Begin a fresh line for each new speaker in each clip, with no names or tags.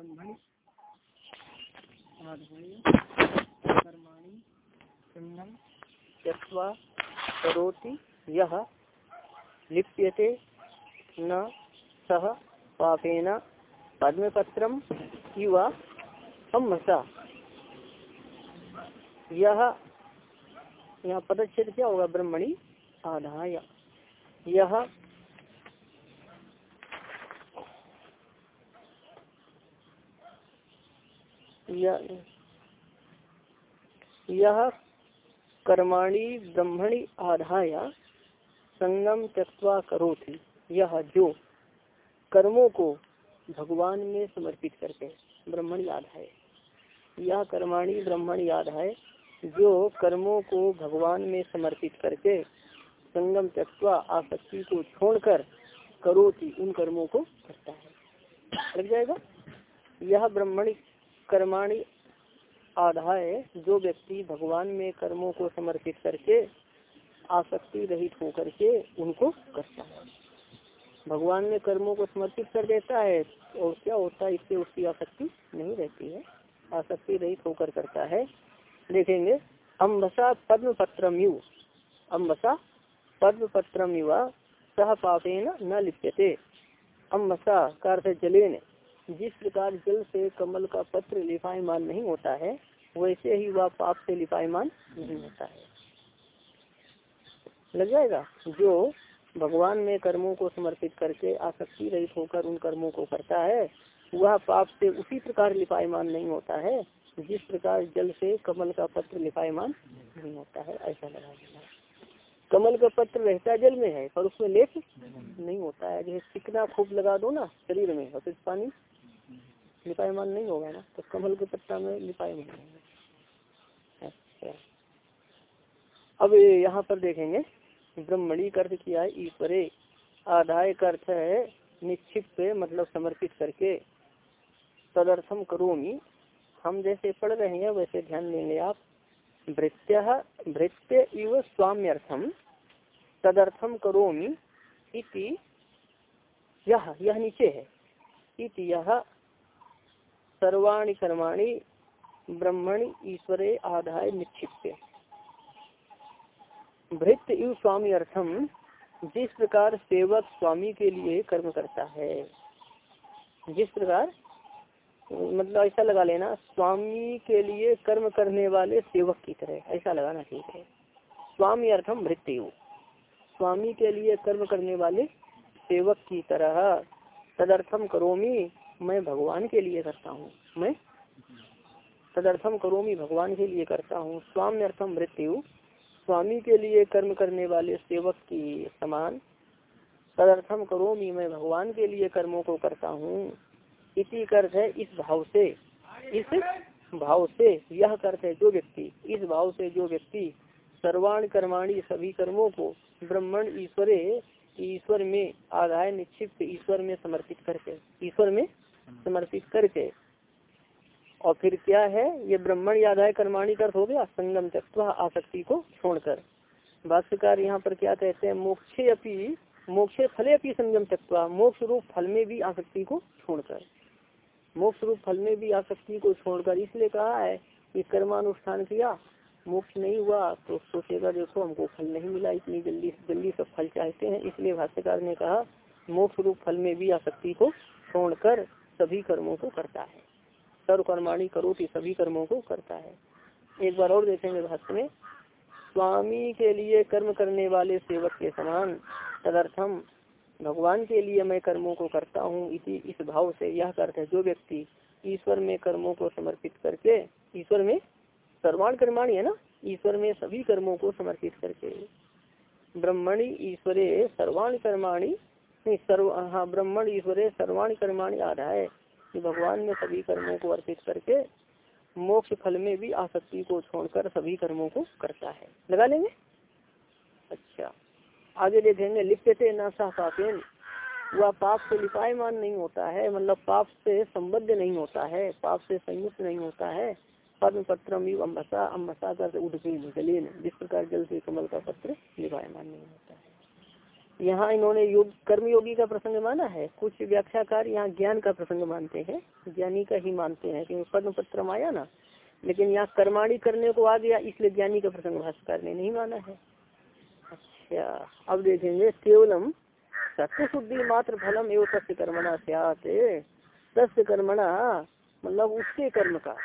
ब्रह्मणि। कर्माणि चिन्हम त्यक्वा करोति यह लिप्यते न सह पापेन पद्मपत्रम इव अम्मसा यह यहाँ पदच्छेद क्या होगा ब्रह्मणि आधाय यह यह कर्माणि ब्रह्मणि आधाय संगम त्यक्वा करो थी यह जो कर्मों को भगवान में समर्पित करके ब्रह्मण याद है यह कर्माणी ब्रह्मण याद है जो कर्मों को भगवान में समर्पित करके संगम त्यक्वा आसक्ति को छोड़कर करोति, उन कर्मों को करता है। लग जाएगा? यह ब्रह्मणि कर्माणी आधाय जो व्यक्ति भगवान में कर्मों को समर्पित करके, आसक्ति रहित होकर के उनको करता है। भगवान में कर्मों को समर्पित कर देता है, और क्या होता है, इससे उसकी आसक्ति नहीं रहती है। आसक्ति रहित होकर करता है। देखेंगे अम्बसा पद्म पत्रम यु अम्बसा पद्म पत्रम युवा सह पापेन न लिप्यते। अम्बसा का अर्थ जलेन। जिस प्रकार जल से कमल का पत्र लिपायमान नहीं होता है, वैसे ही वह पाप से लिपायमान नहीं होता है। लग जाएगा? जो भगवान में कर्मों को समर्पित करके आसक्ति रहित होकर उन कर्मों को करता है, वह पाप से उसी प्रकार लिपायमान नहीं होता है, जिस प्रकार जल से कमल का पत्र लिपायमान नहीं होता है। ऐसा लगा देना कमल का पत्र रहता जल में है, पर उसमें लेप नहीं होता है। जैसे चिकना खूब लगा दो ना शरीर में, और फिर पानी लिपायमान नहीं होगा ना? तो कमल के पत्ता में लिपायमान होगा। अच्छा। अब यहाँ पर देखेंगे। ब्रह्मणी का अर्थ किया है ईश्वरे। आधाय अर्थ है निक्षिप्त मतलब समर्पित करके। तदर्थम करोमी। हम जैसे पढ़ रहे हैं, वैसे ध्यान देंगे आप। भृत्य भृत्य इव स्वाम्यर्थम तदर्थम करोमी इति। यह यह नीचे है। इति यह सर्वाणी कर्माणि ब्रह्मण ईश्वरे आधाय निक्षिप्त भृत्य इव स्वामी अर्थम जिस प्रकार सेवक स्वामी के लिए कर्म करता है। जिस प्रकार मतलब ऐसा लगा लेना, स्वामी के लिए कर्म करने वाले सेवक की तरह, ऐसा लगाना ठीक है। स्वामी अर्थम मृत्यु स्वामी के लिए कर्म करने वाले सेवक की तरह, तदर्थम करोमी मैं भगवान के लिए करता हूँ। मैं तदर्थम करोमी भगवान के लिए करता हूँ। स्वामी अर्थम मृत्यु। स्वामी के लिए कर्म करने वाले सेवक की समान। तदर्थम करोमी मैं भगवान के लिए कर्मों को करता हूँ। इसी अर्थ है इस भाव से। इस भाव से यह अर्थ है जो व्यक्ति। इस भाव से जो व्यक्ति सर्वाण कर्माणी सभी कर्मों को ब्रह्मण ईश्वरे ईश्वर में आधाय निक्षिप्त ईश्वर में समर्पित करके ईश्वर में समर्पित करके। और फिर क्या है? ये ब्राह्मण आधाय कर्माणी अर्थ हो गया, संगम तत्व आसक्ति को छोड़कर। भाष्यकार यहाँ पर क्या कहते हैं? मोक्षे अपनी मोक्षे फले अपनी संगम तत्व मोक्ष रूप फल में भी आसक्ति को छोड़कर। मोक्ष रूप फल में भी आसक्ति को छोड़कर इसलिए कहा है कि कर्मानुष्ठान किया, मोक्ष नहीं हुआ तो सोचेगा, देखो, हमको फल नहीं मिला इतनी जल्दी जल्दी सब फल चाहते हैं। इसलिए भाष्यकार ने कहा, मोक्ष रूप फल में भी आसक्ति को छोड़कर सभी कर्मों को करता है। सर्व कर्माणी करो सभी कर्मों को करता है। एक बार और देखेंगे भाष्य में। स्वामी के लिए कर्म करने वाले सेवक के समान, तदर्थम भगवान के लिए मैं कर्मों को करता हूँ इसी इस भाव से यह है, जो व्यक्ति ईश्वर में कर्मों को समर्पित करके, ईश्वर में सर्वाण कर्माणी है ना, ईश्वर में सभी कर्मों को समर्पित करके। ब्रह्मणी ईश्वरे सर्वाण कर्माणी नहीं सर्व हाँ ब्रह्मण, ईश्वरे, सर्वाण कर्माणी है कि भगवान में सभी कर्मों को अर्पित करके मोक्ष फल में भी आसक्ति को छोड़कर सभी कर्मों को करता है। लगा लेंगे? अच्छा। आगे देखेंगे लिप्यते न सा पापेन। वह पाप से लिपायमान नहीं होता है मतलब पाप से संबद्ध नहीं होता है, पाप से संयुक्त नहीं होता है। पद्म पत्रम यू अम्बसा। अम्बसा कर उठ गई जलीन जिस प्रकार जल से कमल का पत्र लिपायमान नहीं होता है। यहाँ इन्होंने योग, कर्मयोगी का प्रसंग माना है। कुछ व्याख्याकार यहाँ ज्ञान का प्रसंग मानते हैं। ज्ञानी का ही मानते हैं क्योंकि पद्म पत्र आया ना। लेकिन यहाँ कर्माणी करने को आ गया, इसलिए ज्ञानी का प्रसंग भाष्यकार ने नहीं माना है। अच्छा अब देखेंगे, केवलम सत्य शुद्धि मात्र फलम एवं सत्य कर्मणा सत्य कर्मणा मतलब उसके कर्म का।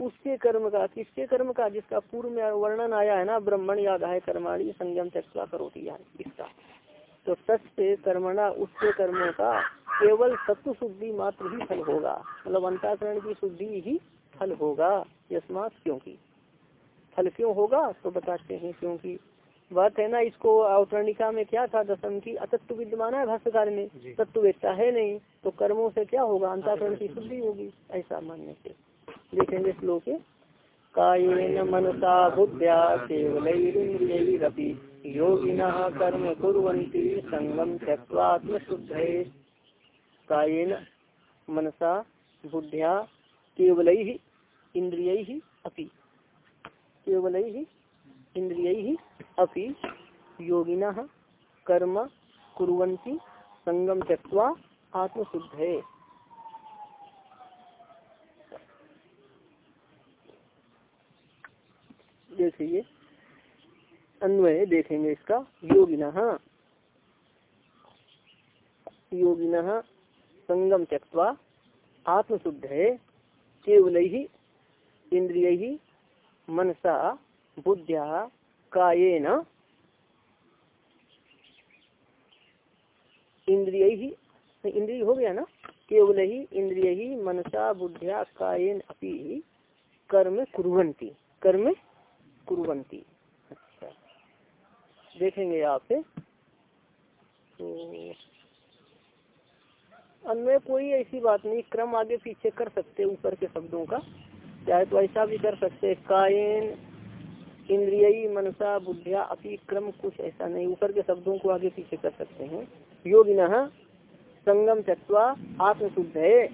उसके कर्म का किसके कर्म का जिसका पूर्व में वर्णन आया है ना ब्राह्मण याद है कर्माणी संयम त्यक्वा करोती इसका। तो सत्य कर्मणा उसके कर्मों का केवल सत्य शुद्धि मात्र ही फल होगा। मतलब अंताकरण की शुद्धि ही फल होगा यशमात क्योंकि। फल क्यों होगा तो बताते हैं क्योंकि। बात है ना इसको अवतरणिका में क्या था दसम की अतत्व विद्यमान है भाष्यकार में। तत्व है नहीं तो कर्मों से क्या होगा अंताकरण की शुद्धि होगी ऐसा मानने से। देखेंगे श्लोक कायेन मनसा बुद्ध्या केवलरपि योगिना कर्म कुरंती संगम त्यक्वात्म शुद्ध कायेन मनसा बुद्ध्या केवल इंद्रिय अपि, केवल इंद्रिय अपि योगिना कर्म कुरंती संगम त्यक्वा आत्मशुद्ध है देखिए अन्वय देखेंगे इसका, योगिना योगिना संगम त्यक्वा आत्मशुद्ध है केवल ही इंद्रिय ही मनसा बुद्धिया कायेन इंद्रिय ही इंद्रिय हो गया ना? केवल ही इंद्रिय ही मनसा बुद्धिया कायेन अपनी कर्म कुरंती कर्म कुरंती अच्छा। देखेंगे आप तो अन्य कोई ऐसी बात नहीं, क्रम आगे पीछे कर सकते ऊपर के शब्दों का। चाहे तो ऐसा भी कर सकते कायन इंद्रिय मनसा, बुद्धिया अपनी क्रम कुछ ऐसा नहीं, ऊपर के शब्दों को आगे पीछे कर सकते हैं। योगिना संगम चत्वा आत्मशुद्ध है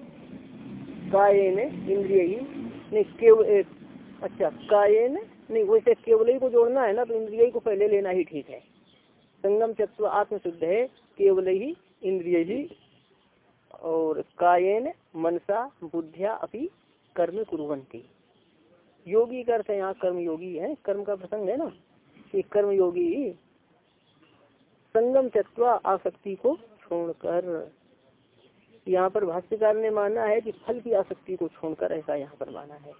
कायन इंद्रिय नहीं अच्छा कायन नहीं वैसे केवल ही को जोड़ना है ना तो इंद्रिय को पहले लेना ही ठीक है। संगम चत्व आत्मशुद्ध है, केवल ही इंद्रिय ही। और कायन, मनसा, बुद्धिया अपनी कर्म कुरंती योगी का अर्थ यहाँ कर्म योगी है, कर्म का प्रसंग है ना, कि कर्म योगी संगम तत्व आसक्ति को छोड़कर। यहाँ पर भाष्यकार ने माना है कि फल की आसक्ति को छोड़कर ऐसा यहाँ पर माना है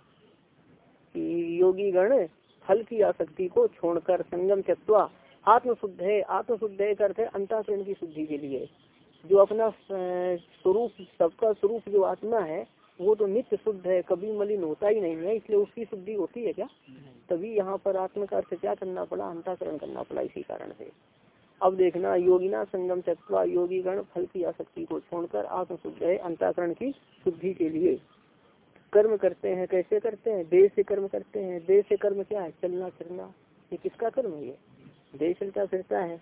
कि योगी गण फल की आसक्ति को छोड़कर संगम तत्व आत्मशुद्ध है आत्मशुद्ध है करते अंताकरण की शुद्धि के लिए। जो अपना स्वरूप सबका स्वरूप जो आत्मा है वो तो नित्य शुद्ध है कभी मलिन होता ही नहीं है इसलिए उसकी शुद्धि होती है क्या? तभी यहाँ पर आत्म का अर्थ क्या करना पड़ा अंताकरण करना पड़ा इसी कारण से। अब देखना योगिना संगम तत्वा योगी गण फल की आसक्ति को छोड़कर आत्म शुद्ध है अंताकरण की शुद्धि के लिए। कर्म करते हैं कैसे करते हैं? देह से कर्म करते हैं। देह से कर्म क्या है? चलना फिरना। ये किसका कर्म है ये? देह चलता फिरता है।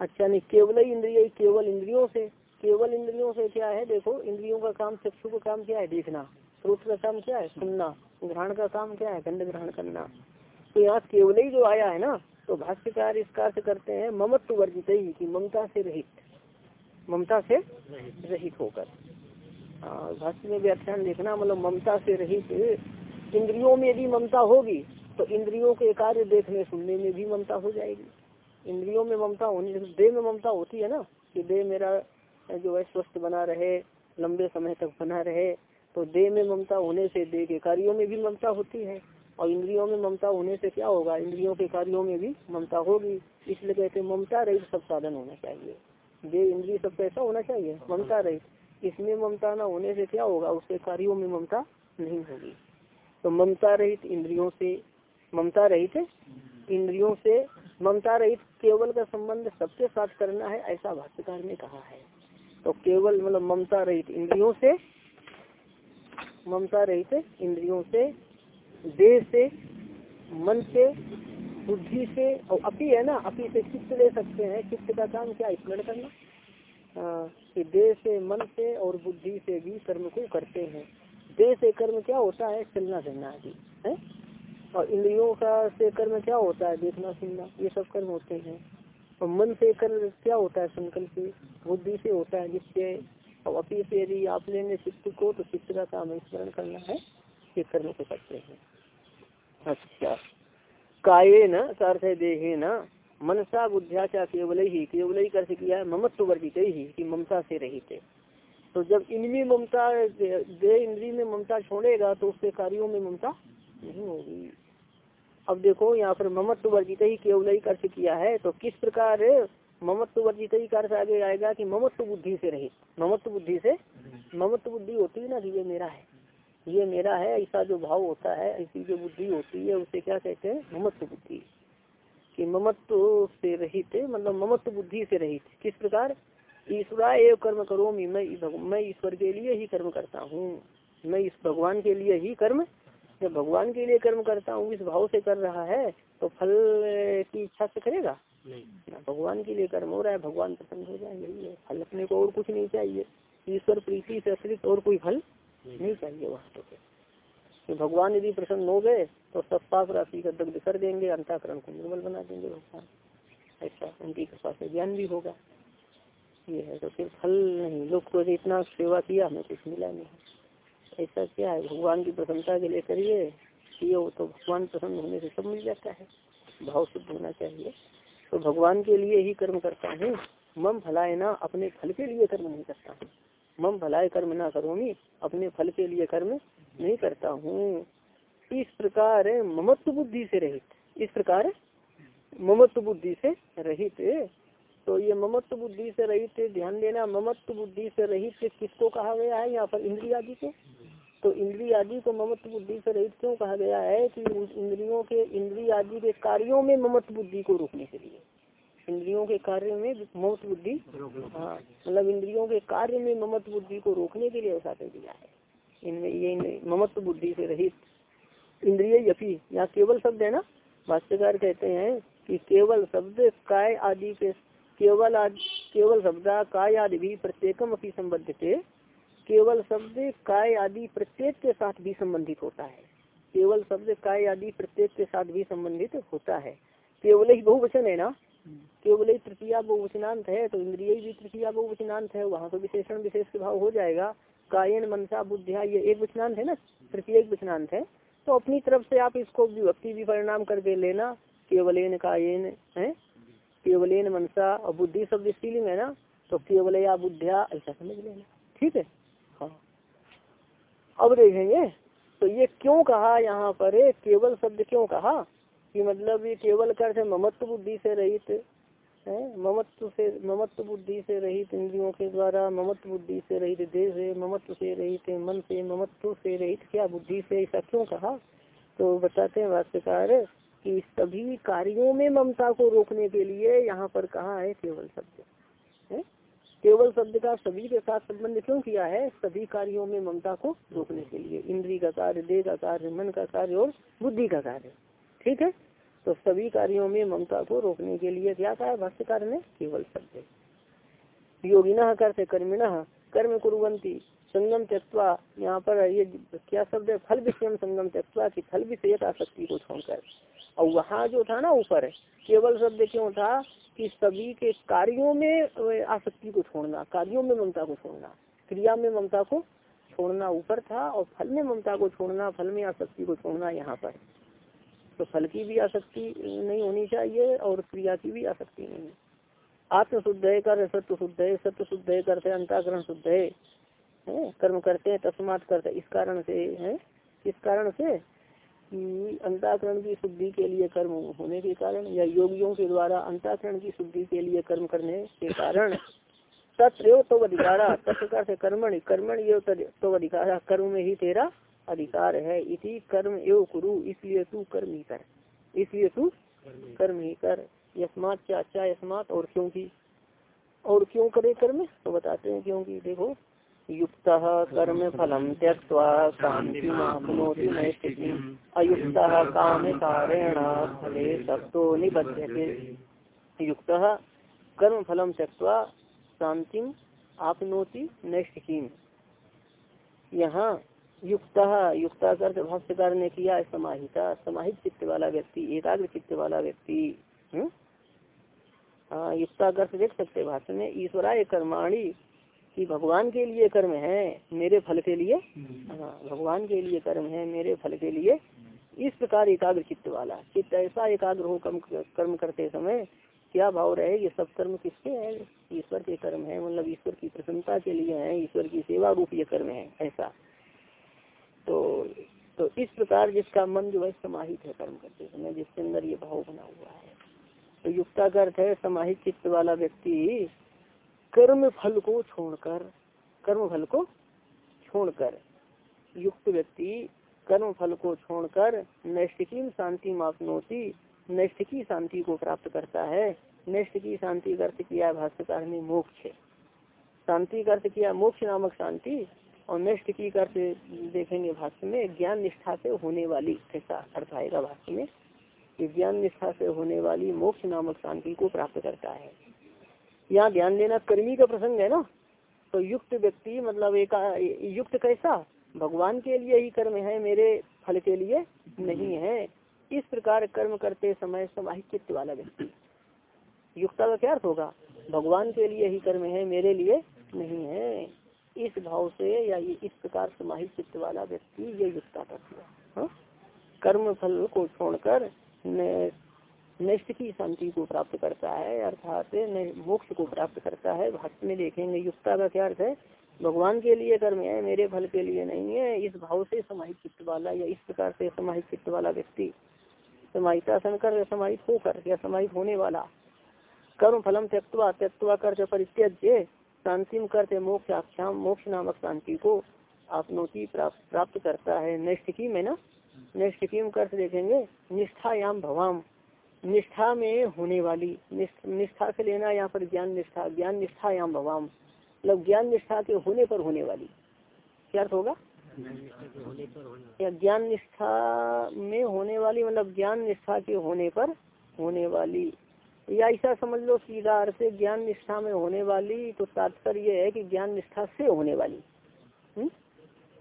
अच्छा नहीं केवल इंद्रिय केवल इंद्रियों से। केवल इंद्रियों से क्या है? देखो इंद्रियों का काम चक्षु का काम क्या है? देखना। श्रोत का काम क्या है? सुनना। ग्रहण का काम क्या है? गंध ग्रहण करना। तो यहाँ केवल ही जो आया है ना तो भाष्यकार इसका अर्थ करते हैं ममत्व वर्जित ही की ममता से रहित। ममता से रहित होकर। भाष्य में व्याख्यान देखना मतलब ममता से रहित इंद्रियों में यदि ममता होगी तो इंद्रियों के कार्य देखने, सुनने में भी ममता हो जाएगी। इंद्रियों में ममता होनी, देह में ममता होती है ना, कि देह मेरा जो है स्वस्थ बना रहे, लंबे समय तक बना रहे तो देह में ममता होने से देह के कार्यों में भी ममता होती है, और इंद्रियों में ममता होने से क्या होगा, इंद्रियों के कार्यों में भी ममता होगी। इसलिए कहते हैं, ममता रहित सब साधन होना चाहिए। देह, इंद्रिय सब कैसा होना चाहिए, ममता रहित। इसमें ममता न होने से क्या होगा? उसके कार्यों में ममता नहीं होगी। तो ममता रहित इंद्रियों से, ममता रहित इंद्रियों से, ममता रहित केवल का संबंध सबके साथ करना है, ऐसा भाष्यकार ने कहा है। तो केवल मतलब ममता रहित इंद्रियों से, ममता रहित इंद्रियों से, देह से, मन से, बुद्धि से, और अपी है ना, अपी से चित्त ले सकते हैं। चित्त का काम क्या स्मरण करना। देह से मन से और बुद्धि से भी कर्म को करते हैं। देह से कर्म क्या होता है? चलना फिरना आदि, है? और इंद्रियों का से कर्म क्या होता है? देखना सुनना, ये सब कर्म होते हैं। और मन से कर्म क्या होता है? संकल्प बुद्धि से होता है जिससे अब अपी से यदि आप लेंगे चित्त को तो चित्त का काम स्मरण करना है ये कर्म को करते हैं। अच्छा। काये न अर्थ देहे न। मनसा बुद्धियाचा केवल ही केवल ही कर किया है ममत्व वर्जित ही कि ममता से रहित। है तो जब इनमें ममता, दे इंद्री में ममता छोड़ेगा तो उसके कार्यों में ममता नहीं होगी। अब देखो, यहाँ पर ममत्व वर्जित ही केवल ही कर्ज किया है तो किस प्रकार ममत्व वर्जित ही कर्ज आगे आएगा कि ममत्व बुद्धि से रहित। ममत्व बुद्धि से ममत्व बुद्धि होती है ना कि ये मेरा है। ये मेरा है, ऐसा जो भाव होता है, ऐसी जो बुद्धि होती है, उसे क्या कहते हैं? ममत्व बुद्धि। कि ममत्व से रहित मतलब ममत्व बुद्धि से रहित। किस प्रकार? ईश्वरा एवं कर्म करो मैं मैं ईश्वर के लिए ही कर्म करता हूँ। मैं इस भगवान के लिए ही कर्म जब भगवान के लिए कर्म करता हूँ इस भाव से कर रहा है तो फल की इच्छा से करेगा? ना भगवान के लिए कर्म हो रहा है भगवान प्रसन्न हो जाए यही है फल अपने को और कुछ नहीं चाहिए। ईश्वर प्रीति से अतिरिक्त और कोई फल नहीं। चाहिए वहाँ तो कि भगवान यदि प्रसन्न हो गए तो सब पाप राशि का दग्ध कर देंगे, अंताकरण को निर्मल बना देंगे भगवान। ऐसा उनकी कृपा से ज्ञान भी होगा। ये है तो फिर फल नहीं, लोग को इतना सेवा किया, हमें कुछ मिला नहीं। ऐसा क्या है? भगवान की प्रसन्नता के लिए करिए किए तो भगवान प्रसन्न होने से सब मिल जाता है। भाव शुद्ध होना चाहिए। तो भगवान के लिए ही कर्म करता हूँ। मम फलाए ना, अपने फल के लिए कर्म नहीं करता हूँ। मम भलाए कर्म ना करोमी अपने फल के लिए कर्म नहीं करता हूँ। इस प्रकार ममत्व बुद्धि से रहित। इस प्रकार ममत्व बुद्धि से रहित। तो ये ममत्व बुद्धि से रहित, ध्यान देना, ममत्व बुद्धि से रहित किसको कहा गया है? यहाँ पर इंद्रिया आदि को। तो इंद्रिय आदि को ममत्व बुद्धि से रहित क्यों कहा गया है? कि इंद्रियों के, इंद्रिय आदि के कार्यों में ममत्व बुद्धि को रोकने के लिए। इंद्रियों के कार्य में ममत बुद्धि हाँ मतलब इंद्रियों के कार्य में ममत बुद्धि को रोकने के लिए ऐसा कर दिया है। ये ममत्व बुद्धि से रहित इंद्रिय यपी, यहाँ केवल शब्द है ना? भाष्यकार कहते हैं कि केवल शब्द काय आदि के, केवल आदि, केवल शब्द काय आदि भी प्रत्येकम अपनी संबद्ध थे केवल शब्द काय आदि प्रत्येक के साथ भी संबंधित होता है। केवल शब्द काय आदि प्रत्येक के साथ भी संबंधित होता है। केवल ही बहुवचन है ना? केवल ही तृतीया बहुवचनांत है तो इंद्रिय भी तृतीया बहुवचनांत है, वहाँ तो विशेषण विशेष के भाव हो जाएगा। कायन मनसा बुद्धिया ये एक वचनांत है ना? तृतीय वचनांत है। तो अपनी तरफ़ से आप इसको विभक्ति भी परिणाम करके लेना, केवलेन कायन, है? केवलेन मनसा और बुद्धि शब्द स्त्रीलिंग है ना? तो केवल या बुद्धिया, ऐसा समझ लेना। ठीक है? हाँ। अब देखेंगे तो ये क्यों कहा यहाँ पर केवल शब्द क्यों कहा? कि मतलब ये केवल कर ममत्व बुद्धि से रहित है। ममत्व से, ममत्व बुद्धि से रहित इंद्रियों के द्वारा, ममत्व बुद्धि से रहित देह से, ममत्व से रहित मन से, ममत्व से रहित क्या बुद्धि से? ऐसा क्यों कहा? तो बताते हैं भाष्यकार कि सभी कार्यों में ममता को रोकने के लिए यहाँ पर कहा है केवल शब्द। है? केवल शब्द का सभी के साथ संबंध क्यों किया है? सभी कार्यों में ममता को रोकने के लिए। इंद्री का कार्य, देह का कार्य, मन का कार्य और बुद्धि का कार्य। ठीक है? तो सभी कार्यों में ममता को रोकने के लिए क्या कहा भाष्यकार ने? केवल शब्द योगिना करते कर्मिण, कर्म कुरंती संगम त्यक्वा यहाँ पर ये क्या शब्द है? फल विषय संगम त्यक्वा की फल विषय आसक्ति को छोड़कर। और वहाँ जो था ना ऊपर, केवल शब्द क्यों था? कि सभी के कार्यों में आसक्ति को छोड़ना, कार्यों में ममता को छोड़ना, क्रिया में ममता को छोड़ना ऊपर था और फल में ममता को छोड़ना, फल में आसक्ति को छोड़ना यहाँ पर। तो फल की भी आसक्ति नहीं होनी चाहिए और क्रिया की भी आसक्ति नहीं आत्म शुद्ध है कर सत्य शुद्ध है सत्य शुद्ध है करते, अंताकरण शुद्ध। है, कर्म करते हैं, तस्मात करते इस कारण से, है, इस कारण से कि अंताकरण की शुद्धि के लिए कर्म होने के कारण या योगियों के द्वारा अंताकरण की शुद्धि के लिए कर्म करने के कारण तत्व तो अधिकारा से कर्मण कर्मण ये तो अधिकारा, कर्म में ही तेरा अधिकार है। इसी कर्म एव कुरु, इसलिए तू कर्म ही कर। इसलिए तू कर्म ही कर। यस्मात क्या अच्छा यस्मात और क्योंकि और क्यों करे कर्म? तो बताते हैं क्योंकि देखो, युक्त कर्म फलम अयुक्त काम कारेण फले सप्तो निबद्ध युक्त कर्म फलम त्यक्वा शांति आपनोति नैष्ठ यहाँ युक्त युक्त कर भाष्यकार ने किया समाहिता समाहित चित्त वाला व्यक्ति एकाग्र चित्त वाला व्यक्ति हम्म? हाँ युक्ता अर्थ देख सकते भाषण में ईश्वराय कर्माणी कि भगवान के लिए कर्म है मेरे फल के लिए? हाँ भगवान के लिए कर्म है मेरे फल के लिए। इस प्रकार एकाग्र चित्त वाला चित्त ऐसा एकाग्र हो कर्म कर्म करते समय क्या भाव रहे ये सब कर्म किसके है? ईश्वर के कर्म है मतलब ईश्वर की प्रसन्नता के लिए है ईश्वर की सेवा रूप ये कर्म है ऐसा। तो तो इस प्रकार जिसका मन जो है समाहित है कर्म करते समय, जिसके अंदर ये भाव बना हुआ है। तो युक्ता का अर्थ है समाहित चित्त वाला व्यक्ति कर्म फल को छोड़कर, कर्म फल को छोड़कर, युक्त व्यक्ति कर्म फल को छोड़कर नैष्टिकी शांति मापनोती नैष्टिकी शांति को प्राप्त करता है। नैष्ट की शांति अर्थ किया भाष्यकार ने मोक्ष। शांति अर्थ किया मोक्ष नामक शांति। और नष्ट की अर्थ देखेंगे भाष्य में, ज्ञान निष्ठा से होने वाली, ऐसा अर्थ आएगा भाष्य में, कि ज्ञान निष्ठा से होने वाली मोक्ष नामक शांति को प्राप्त करता है। यहाँ ध्यान देना कर्मी का प्रसंग है ना? तो युक्त व्यक्ति मतलब एक, युक्त कैसा? भगवान के लिए ही कर्म है, मेरे फल के लिए नहीं है। इस प्रकार कर्म करते समय समाहित चित्त वाला व्यक्ति। युक्ता का क्या अर्थ होगा? भगवान के लिए ही कर्म है, मेरे लिए नहीं है। इस भाव से या ये इस प्रकार समाहित चित्त वाला व्यक्ति ये युक्ता दिया। हाँ? कर्म फल को छोड़कर नष्ट की शांति को प्राप्त करता है, अर्थात मोक्ष को प्राप्त करता है। भक्त में देखेंगे युक्ता का क्या अर्थ है? भगवान के लिए कर्म है, मेरे फल के लिए नहीं है। इस भाव से समाहित चित्त वाला या इस प्रकार से समाहित चित्त वाला व्यक्ति समाहिता शंकर समाहित होकर या समाहित होने वाला कर्म फलम त्यक्वा त्यक्वा कर परित्यज्य शांति करते मोक्ष आख्याम मोक्ष नामक शांति को आपनोति प्राप्त प्राप्त करता है। नैष्ठिकी में ना? नैष्ठिकी कर देखेंगे निष्ठायाम भवाम। निष्ठा में होने वाली, निष्ठा से लेना यहाँ पर ज्ञान निष्ठा, ज्ञान निष्ठायाम भवाम। मतलब ज्ञान निष्ठा के होने पर होने वाली। क्या अर्थ होगा? या ज्ञान निष्ठा में होने वाली मतलब ज्ञान निष्ठा के होने पर होने वाली। या ऐसा समझ लो सीधा अर्थ से ज्ञान निष्ठा में होने वाली तो तात्पर्य है कि ज्ञान निष्ठा से होने वाली?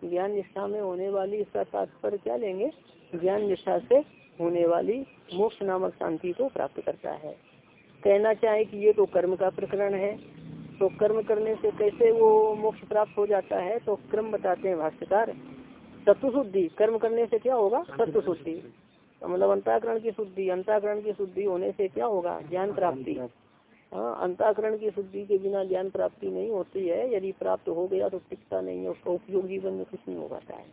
ज्ञान निष्ठा में होने वाली, इसका तात्पर्य क्या लेंगे? ज्ञान निष्ठा से होने वाली मोक्ष नामक शांति को प्राप्त करता है। कहना चाहे कि ये तो कर्म का प्रकरण है तो कर्म करने से कैसे वो मोक्ष प्राप्त हो जाता है? तो क्रम बताते हैं भाष्यकार। तत्व शुद्धि कर्म करने से क्या होगा? तत्व शुद्धि तो मतलब अंताकरण की शुद्धि, अंताकरण की शुद्धि होने से क्या होगा? ज्ञान प्राप्ति। हाँ अंताकरण की शुद्धि के बिना ज्ञान प्राप्ति नहीं होती है। यदि प्राप्त हो गया तो टिकता नहीं है, उसका उपयोग जीवन में कुछ नहीं हो पाता है।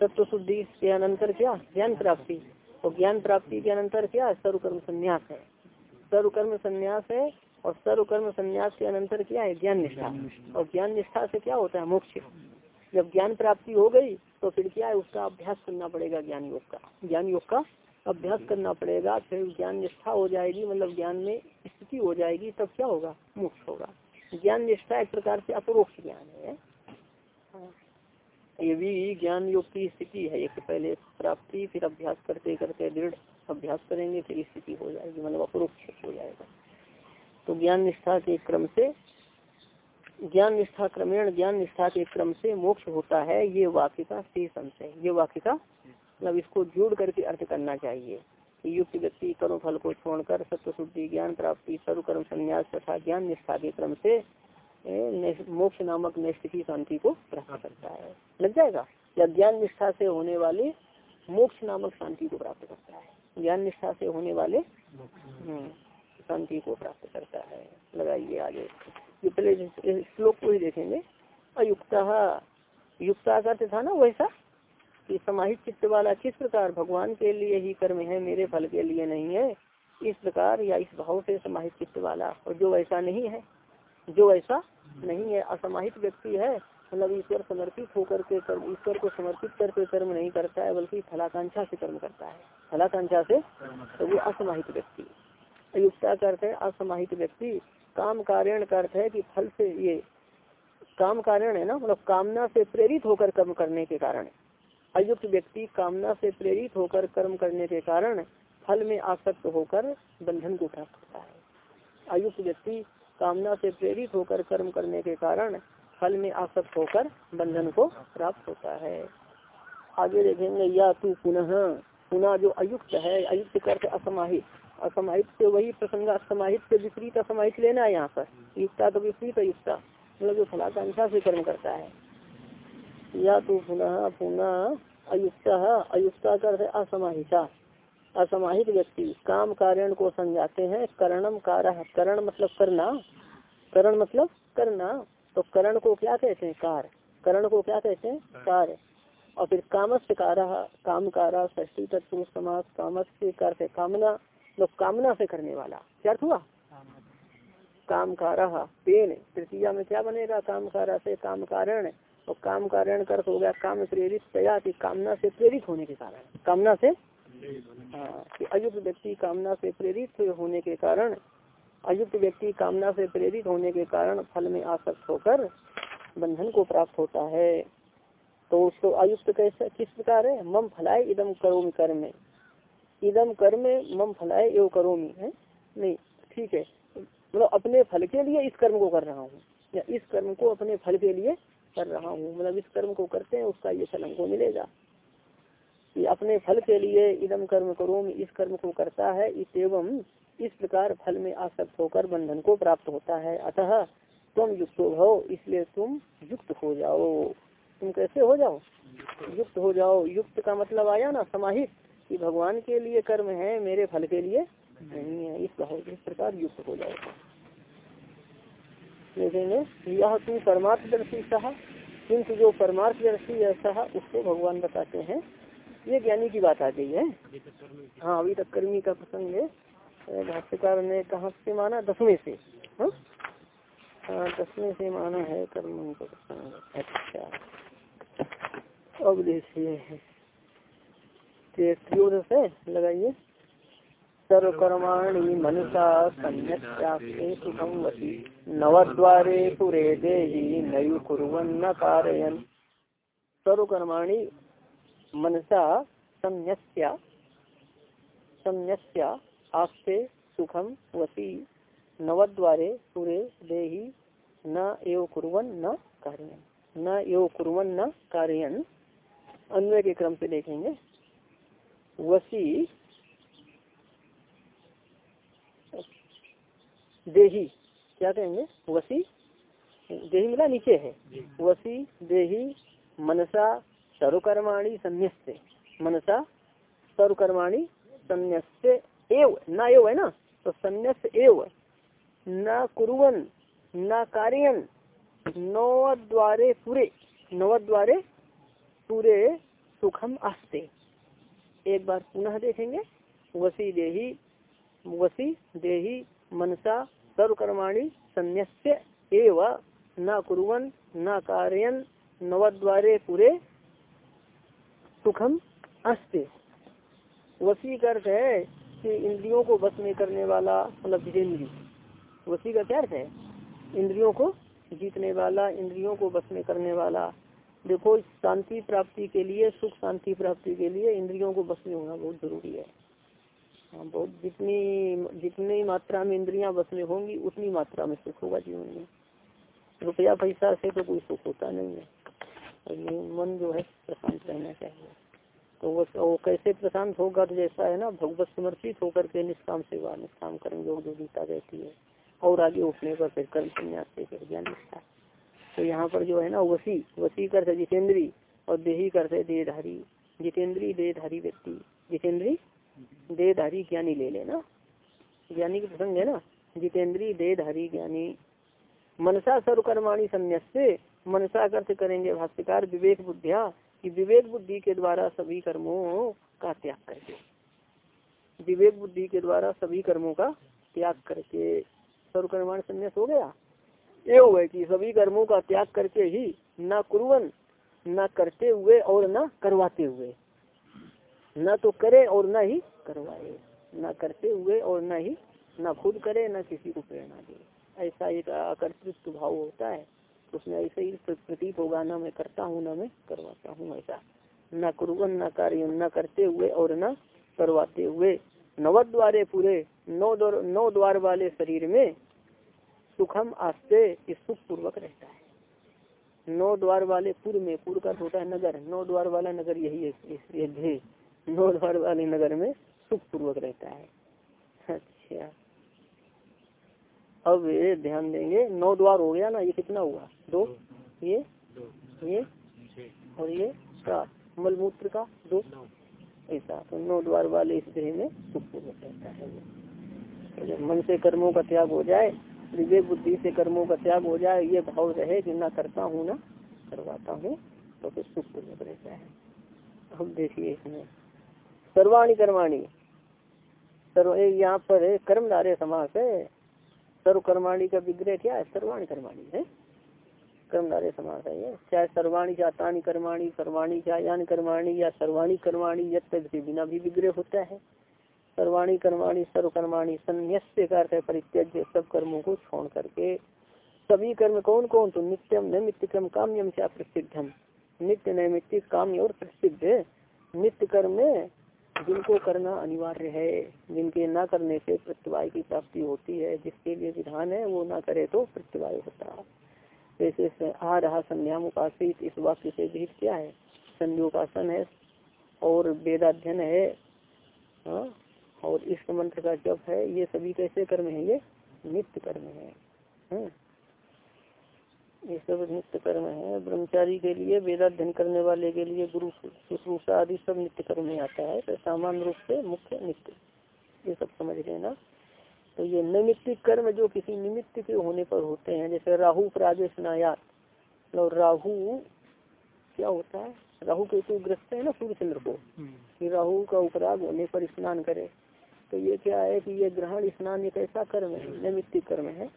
सत्व शुद्धि के अनंतर क्या? ज्ञान प्राप्ति। और ज्ञान प्राप्ति के अनंतर क्या? सर्वकर्म संन्यास है। सर्वकर्म संन्यास है और सर्वकर्म संन्यास के अनंतर क्या है? ज्ञान निष्ठा। और ज्ञान निष्ठा से क्या होता है? मोक्ष। जब ज्ञान प्राप्ति हो गई तो फिर क्या है? उसका अभ्यास करना पड़ेगा ज्ञान योग का। ज्ञान योग का अभ्यास करना पड़ेगा, फिर ज्ञान निष्ठा हो जाएगी मतलब ज्ञान में स्थिति हो जाएगी, तब क्या होगा? मुक्त होगा। ज्ञान निष्ठा एक प्रकार से अपरोक्ष ज्ञान है। हाँ। ये भी ज्ञान योग की स्थिति है। एक पहले प्राप्ति, फिर अभ्यास करते करते दृढ़ अभ्यास करेंगे, फिर स्थिति हो जाएगी मतलब अपरोक्ष हो जाएगा। तो ज्ञान निष्ठा के क्रम से ज्ञान निष्ठा क्रमेण ज्ञान निष्ठा के क्रम से मोक्ष होता है ये वाक्य का शेष अंश है। ये वाक्य का मतलब इसको जोड़ करके अर्थ करना चाहिए युक्त व्यक्ति कर्म फल को छोड़कर सत्य शुद्धि ज्ञान प्राप्ति सर्वकर्म संन्यास तथा ज्ञान निष्ठा के क्रम से मोक्ष नामक निष्ठ की शांति को प्राप्त करता है। लग जाएगा? या ज्ञान निष्ठा से होने वाले मोक्ष नामक शांति को प्राप्त करता है। ज्ञान निष्ठा से होने वाले हम्म, शांति को प्राप्त करता है। लगाइए आगे। ये पहले श्लोक को ही देखेंगे। अयुक्ता युक्ता का था ना वैसा? कि समाहित चित्त वाला किस प्रकार भगवान के लिए ही कर्म है, मेरे फल के लिए नहीं है? इस प्रकार या इस भाव से समाहित चित्त वाला? और जो ऐसा नहीं है, जो ऐसा नहीं है, असमाहित व्यक्ति है मतलब ईश्वर समर्पित होकर के कर्म, ईश्वर को समर्पित करके कर्म नहीं करता है, बल्कि फलाकांक्षा से कर्म करता है। फलाकांक्षा से तो वो असमाहित व्यक्ति। अयुक्ता करते हैं असमाहित व्यक्ति। काम कारण का अर्थ है कि फल से ये काम कारण है ना मतलब कामना से प्रेरित होकर कर्म करने के कारण। अयुक्त व्यक्ति कामना से प्रेरित होकर कर्म करने के कारण फल में आसक्त होकर बंधन को प्राप्त होता है। अयुक्त व्यक्ति कामना से प्रेरित होकर कर्म करने के कारण फल में आसक्त होकर बंधन को प्राप्त होता है। आगे देखेंगे, या तू पुनः पुनः जो अयुक्त है, अयुक्त करके असमाहित। असमाहित से वही प्रसंग असमाहित से विपरीत असमाहित लेना है यहाँ पर। युक्ता तो विपरीत युक्ता। मतलब जो फलाकांक्षा से कर्म करता है। या तो पुनः पुनः अयुक्ता अयुक्ता कर असमाहिता। असमाहित व्यक्ति काम कारण को समझाते हैं, करणम कार। करण मतलब करना। करण मतलब करना। तो करण को क्या कहते हैं? कार। करण को क्या कहते हैं? कार। और फिर कामस्य कारा, काम कारा ष्टी तत्व समास कामस्य कर कामना। मतलब कामना से करने वाला। क्या हुआ? काम कारा पेन तृतीया में क्या बनेगा? काम कारा से काम कारण और काम कारण कर हो गया काम प्रेरित तया की कामना से प्रेरित होने के कारण। कामना से? हाँ कि अयुक्त व्यक्ति कामना से प्रेरित होने के कारण। अयुक्त व्यक्ति कामना से प्रेरित होने के कारण फल में आसक्त होकर बंधन को प्राप्त होता है। तो उसको अयुक्त कैसे, किस प्रकार है? मम फलाए इदम करोमी कर्म। इदम कर्म मम फलाए एवं करोमी है? नहीं ठीक है। मतलब अपने फल के लिए इस कर्म को कर रहा हूँ या इस कर्म को अपने फल के लिए कर रहा हूँ। मतलब इस कर्म को करते हैं उसका ये फल हमको मिलेगा। कि अपने फल के लिए इदम कर्म करो इस कर्म को करता है इस एवं इस प्रकार फल में आसक्त होकर बंधन को प्राप्त होता है। अतः तुम युक्त हो इसलिए तुम युक्त हो जाओ। तुम कैसे हो जाओ? युक्त हो जाओ। युक्त का मतलब आया ना समाहित। कि भगवान के लिए कर्म है मेरे फल के लिए नहीं है। इस भाव इस प्रकार युक्त हो जाएगा देखेंगे यह तू परमार्थदर्शी सह किंतु जो परमार्थ परमार्थदर्शी ऐसा उसको भगवान बताते हैं। ये ज्ञानी की बात आ गई है। हाँ अभी तक कर्मी का प्रसंग है। भाष्यकार ने कहा से माना दसवें से। हाँ, हाँ दसवें से माना है कर्म का प्रसंग। अच्छा। अब देखिए त्रियोदश लगाइए। सर्वकर्माणी मनुषा संयत्यास्ते सुखम वसी। नवद्वारे पुरे देही नयु सर्वकर्माणी मनसा संन्यस्या संन्यस्या आस्ते सुखम वसी। नवद्वारे पुरे देही न एव कुरन न कार्यन। न एव कुरन न कार्यन। अन्वय के क्रम से देखेंगे। वसी देही क्या कहेंगे? वसी देही मिला नीचे है। वसी देही मनसा सर्वकर्माणी संन्यास मनसा सर्वकर्माणी संन्यास एव। न एव है ना? तो संन्यास एव। न कुरुवन न कार्यन। नौ द्वारे पूरे। नव द्वारे पूरे सुखम आस्ते। एक बार पुनः देखेंगे। वसी देही वसी देही, मनसा, सर्वकर्माणी संन्यास्य एव, न कुरुवन, न कारयन, नवद्वारे पूरे सुखम अस्ते। वसी का अर्थ है कि इंद्रियों को बस में करने वाला मतलब जितेंद्री वसी का क्या अर्थ है? इंद्रियों को जीतने वाला, इंद्रियों को बस में करने वाला। देखो शांति प्राप्ति के लिए सुख शांति प्राप्ति के लिए इंद्रियों को बस में होना बहुत ज़रूरी है। हाँ बहुत जितनी जितनी मात्रा में इंद्रियाँ बस में होंगी उतनी मात्रा में सुख होगा जीवन में। रुपया पैसा से तो कोई सुख होता नहीं है। मन जो है प्रशांत रहना चाहिए। तो वो, कैसे प्रशांत होगा तो जैसा है ना भगवत समर्पित होकर के निष्काम सेवा निष्काम कर्म योग जो गीता रहती है। और आगे उठने पर फिर कर्म संन्यास से ज्ञान निष्ठा तो यहाँ पर जो है ना, वसी वसी कर जितेंद्री और देही कर देहधारी। जितेंद्री, देहधारी व्यक्ति। जितेंद्री, देहधारी ज्ञानी ले लेना। ज्ञानी के प्रसंग है ना? जितेंद्री, देहधारी ज्ञानी। मनसा सर्वकर्माणी संन्यास से मनसा अर्थ करेंगे भाष्यकार विवेक बुद्धिया, कि विवेक बुद्धि के द्वारा सभी कर्मों का त्याग करके। विवेक बुद्धि के द्वारा सभी कर्मों का त्याग करके। सर्वकर्माण संन्यास हो गया? ये हुआ कि सभी कर्मों का त्याग करके ही न कुरवन, न करते हुए और न करवाते हुए। न तो करे और न ही करवाए। न करते हुए और न ही, न खुद करे, न किसी को प्रेरणा दे। ऐसा एक आकर्षित भाव होता है। उसमें ऐसे ही प्रतीत होगा, न मैं करता हूँ, न मैं करवाता हूँ ऐसा। न कुरवन, न कार्य, न करते हुए और न करवाते हुए। नवद्वारे पूरे, नौ द्वार नौ द्वार वाले शरीर में सुखम आस्ते सुख पूर्वक रहता है। नौ द्वार वाले पूर्व में, पूर्व का होता है नगर, नौ द्वार वाला नगर यही है नौ द्वार वाले नगर में सुख पूर्वक रहता है। अच्छा। अब ये ध्यान देंगे, नौ द्वार हो गया ना, ये कितना हुआ? दो? ये? ये? और ये? सात। मलमूत्र का? दो? ऐसा तो नौ द्वार वाले इस देह में सुख पूर्वक रहता है। तो मन से कर्मों का त्याग हो जाए विवेक बुद्धि से कर्मों का त्याग हो जाए, ये भाव रहे कि ना करता हूँ ना, करवाता हूँ तो फिर सुख पूर्वक रहता है। हम देखिए इसमें। सर्वाणी कर्माणी। सर्व यहाँ पर कर्मधारे समास है। सर्व कर्माणी का विग्रह क्या है? सर्वाणी कर्माणी है। कर्मधारे समास है ये। चाहे सर्वाणी जातानी कर्माणी, सर्वाणी यानी कर्माणी, या सर्वाणी कर्माणी यद तक बिना भी विग्रह होता है। सर्वाणी कर्माणी सर्व कर्माणी संन्यास्य का अर्थ सब कर्मों को छोड़ करके। सभी कर्म कौन कौन? तो नित्यम नैमित्य क्रम काम्यम से प्रसिद्धम नित्य, नैमित्तिक, काम्य और प्रसिद्ध। नित्य कर्म जिनको करना अनिवार्य है, जिनके ना करने से प्रत्यवाय की प्राप्ति होती है, जिसके लिए विधान है, वो ना करे तो प्रत्यवाय होता जैसे आ रहा संध्या उपासित, इस वाक्य से विहित क्या है। संध्योपासन है और वेदाध्यन है। हाँ? और इस मंत्र का जप है ये सभी कैसे कर्म है? ये नित्य कर्म है। हाँ? ये सब नित्य कर्म है। ब्रह्मचारी के लिए वेदाध्यन करने वाले के लिए गुरु शुश्रूषा आदि सब नित्य कर्म में आता है। तो सामान्य रूप से मुख्य नित्य। ये सब समझ लेना तो ये नैमित्तिक कर्म जो किसी निमित्त के होने पर होते हैं जैसे राहु प्राजेश नायात। और राहु क्या होता है? राहु के तो ग्रस्त है ना सूर्य चंद्र को? कि राहु का उपराग होने पर स्नान करे। तो ये क्या है कि ये ग्रहण, स्नान एक ऐसा कर्म है? नैमित्तिक कर्म है।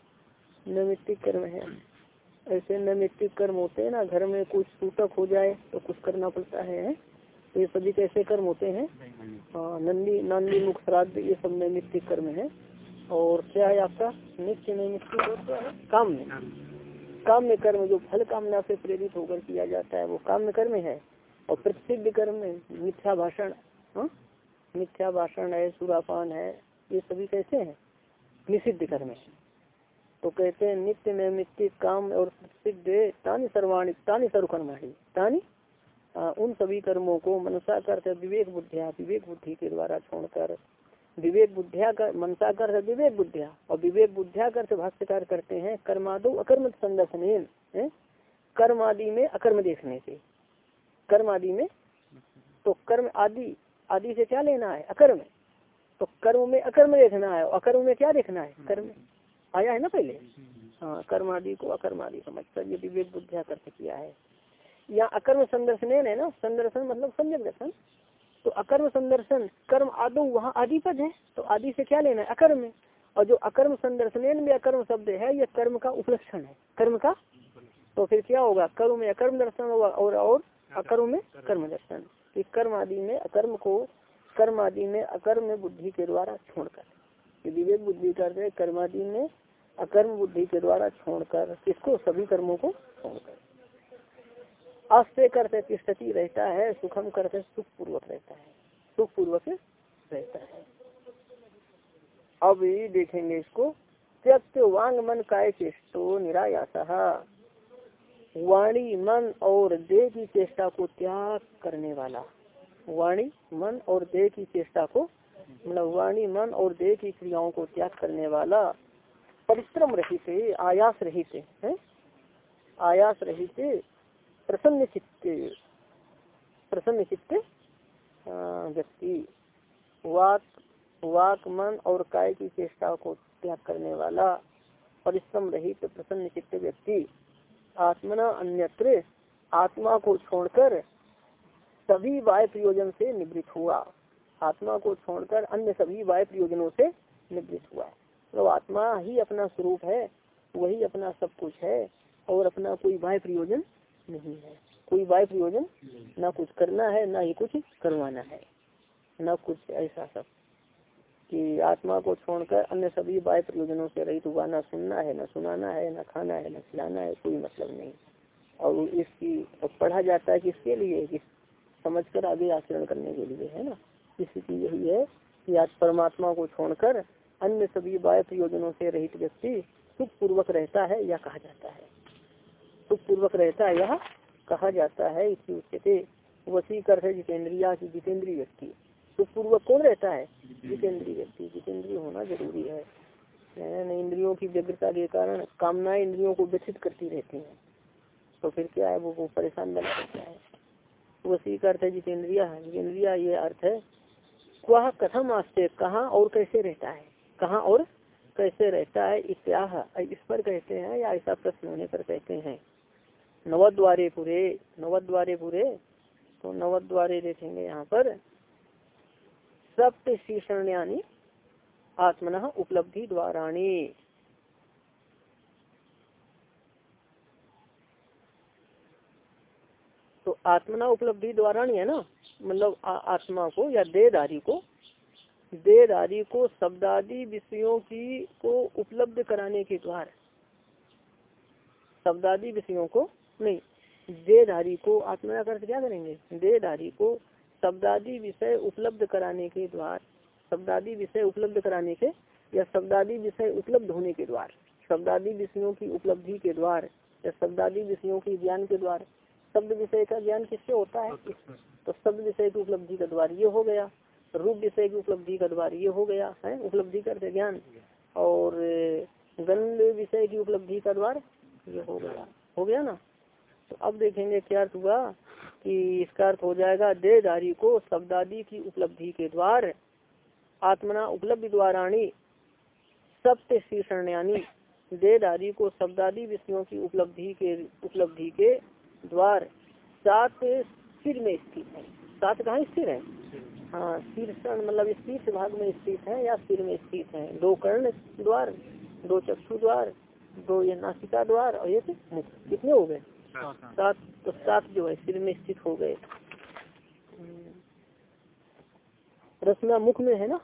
नैमित्तिक कर्म है। ऐसे नैमित्तिक कर्म होते हैं ना, घर में कुछ सूटक हो जाए तो कुछ करना पड़ता है तो ये सभी कैसे कर्म होते हैं? हाँ नंदी नंदी, मुख, श्राद्ध, ये सब नैमित्तिक कर्म है। और क्या है आपका? नित्य नैमित्तिक काम में काम में कर्म, जो फल कामना से प्रेरित होकर किया जाता है, वो काम में कर्म है। और प्रसिद्ध कर्म मिथ्या भाषण हाँ? मिथ्या भाषण है सुरापान है ये सभी कैसे हैं? निषिद्ध कर्म है। तो कहते हैं नित्य में नैमित्तिक काम और प्रसिद्ध तानी सर्वाणी तानी सर्वकर्माणी तानी? आ, उन सभी कर्मों को मनसा करते विवेक बुद्धिया विवेक बुद्धि के द्वारा छोड़कर विवेक बुद्धिया कर मनसा कर विवेक बुद्धिया और विवेक बुद्धिया कर भाष्यकार करते हैं कर्मादो अकर्म संदर्शन कर्म आदि में अकर्म देखने से। कर्म आदि में तो कर्म आदि आदि से क्या लेना है? अकर्म। तो कर्म में अकर्म देखना है अकर्म में क्या देखना है? कर्म। आया है ना पहले? हाँ कर्म आदि को अकर्म आदि समझकर ये विवेक बुद्धिया करके किया है। यहाँ अकर्म संदर्शन है ना? संदर्शन मतलब सम्यक दर्शन। तो अकर्म संदर्शन, कर्म आदो वहाँ आदि पद है तो आदि से क्या लेना है? अकर्म। और जो अकर्म संदर्शन में अकर्म शब्द है ये कर्म का उपलक्षण है। कर्म का? तो फिर क्या होगा? कर्म में अकर्म दर्शन होगा, और और अकर्म में कर्म दर्शन। कि कर्म आदि में अकर्म को कर्म आदि में अकर्म बुद्धि के द्वारा छोड़कर। विवेक बुद्धि करते कर्म में अकर्म बुद्धि के द्वारा छोड़कर किसको सभी कर्मों को छोड़कर। अस्य करते, तिष्ठती रहता है, सुखम करते सुख पूर्वक रहता है। सुख पूर्वक रहता है। अब देखेंगे इसको, त्यक्त वांग मन काय चेष्टो निरायास। वाणी, मन और देह की चेष्टा को त्याग करने वाला। वाणी, मन और देह की चेष्टा को मतलब वाणी, मन और देह की क्रियाओं को त्याग करने वाला, परिश्रम रहित, आयास रहित, है? आयास रहित, प्रसन्न चित्त प्रसन्न चित्त व्यक्ति। वाक वाक, मन और काय की चेष्टा को त्याग करने वाला, परिश्रम रहित, प्रसन्न चित्त व्यक्ति। आत्मना अन्यत्र, आत्मा को छोड़कर सभी वाय प्रयोजन से निवृत्त हुआ। आत्मा को छोड़कर अन्य सभी वाय प्रयोजनों से निवृत्त हुआ। तो आत्मा ही अपना स्वरूप है, वही अपना सब कुछ है, और अपना कोई बाह्य प्रयोजन नहीं है। कोई बाह्य प्रयोजन ना कुछ करना है, ना ही कुछ करवाना है। न कुछ ऐसा सब। कि आत्मा को छोड़कर अन्य सभी बाह्य प्रयोजनों से रहित हुआ, ना सुनना है, न सुनाना है, ना खाना है, न खिलाना है, कोई मतलब नहीं। और इसकी पढ़ा जाता है किसके लिए? कि समझ कर आगे आचरण करने के लिए, है ना? इसकी यही है कि आज परमात्मा को छोड़कर अन्य सभी बाह्य प्रयोजनों से रहित व्यक्ति सुख पूर्वक रहता है या कहा जाता है। सुख पूर्वक रहता है, यह कहा जाता है इसी उच्चते वसी कर है जितेंद्रिया की जितेंद्रीय व्यक्ति। सुख पूर्वक कौन रहता है? जितेंद्रीय व्यक्ति। जितेंद्रीय होना ज़रूरी है। इंद्रियों की व्यग्रता के कारण कामनाएँ इंद्रियों को व्यथित करती रहती हैं। तो फिर क्या है? वो, वो परेशान बना रहता है। उसी का अर्थ है जितेंद्रिया जितेंद्रिया ये अर्थ है वह कथम आस्ते कहाँ और कैसे रहता है? कहाँ और कैसे रहता है? इत्याह। इस पर कहते हैं या ऐसा प्रश्न होने पर कहते हैं। नवद्वारे पूरे नवद्वारे पूरे तो नवद्वारे देखेंगे यहाँ पर। सप्त शीर्षण्यानी आत्मन उपलब्धि द्वाराणी। तो आत्मना उपलब्धि द्वारा है ना? मतलब आत्मा को या देहधारी को। देहधारी को, शब्दादि विषयों की, को उपलब्ध कराने के द्वार। शब्दादि विषयों को नहीं, देहधारी को आत्मना का क्या करेंगे? देहधारी को शब्दादि विषय उपलब्ध कराने के द्वार शब्दादि विषय उपलब्ध कराने के या शब्दादि विषय उपलब्ध होने के द्वार शब्दादि विषयों की उपलब्धि के द्वार या शब्दादि विषयों की ज्ञान के द्वार। शब्द विषय का ज्ञान किससे होता है? तो शब्द विषय की उपलब्धि का द्वार ये हो गया रूप विषय की उपलब्धि का द्वार ये हो गया है? उपलब्धि करते ज्ञान। और गंध विषय की उपलब्धि का द्वार ये हो गया हो गया ना? तो अब देखेंगे क्या हुआ। कि इसका अर्थ हो जाएगा देहधारी को शब्दादि की उपलब्धि के द्वार आत्मना उपलब्धि द्वाराणी सप्त शीर्षण्यानी देहधारी को शब्दादि विषयों की उपलब्धि के उपलब्धि के द्वार। सात सिर में स्थित है। सात कहाँ स्थिर है? हाँ शीर्षण मतलब शीर्ष भाग में स्थित है या सिर में स्थित है। दो कर्ण द्वार दो चक्षु द्वार दो ये नासिका द्वार और एक मुख। कितने हो गए? सात तो सात जो है, सिर में स्थित हो गए। रसना मुख में है ना?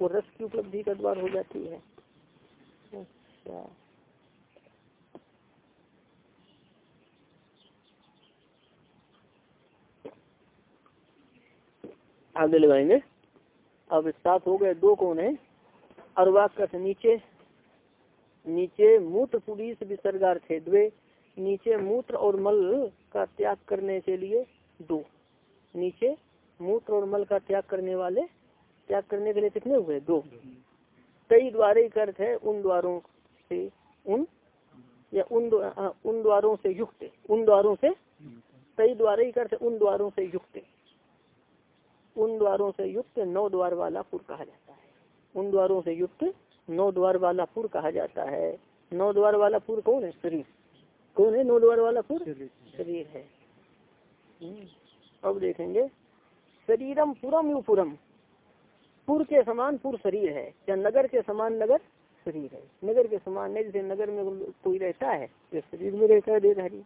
वो रस की उपलब्धि का द्वार हो जाती है। अच्छा। आगे लगाएँगे। अब सात हो गए दो कौन है? अरवाक का नीचे। नीचे मूत्र पुलिस विसर्गार्थ है। द्वे, नीचे मूत्र और मल का त्याग करने के लिए दो। नीचे मूत्र और मल का त्याग करने वाले, त्याग करने के लिए कितने हुए? दो। कई द्वारे अर्थ है, उन द्वारों से उन, या उन उन द्वारों से युक्त, उन द्वारों से कई द्वारे अर्थ उन द्वारों से युक्त। उन द्वारों से युक्त नौ द्वार वाला पुर कहा जाता है। उन द्वारों से युक्त नौ द्वार वाला पुर कहा जाता है। नौ द्वार वाला पुर कौन है? शरीर। कौन है? नौ द्वार वाला पुर शरीर है। अब देखेंगे। शरीरम पुरम यु पुरम। पुर के समान पुर शरीर है या नगर के समान नगर शरीर है। नगर के समान नहीं जैसे नगर में कोई रहता है जो शरीर में रहता है देहधारी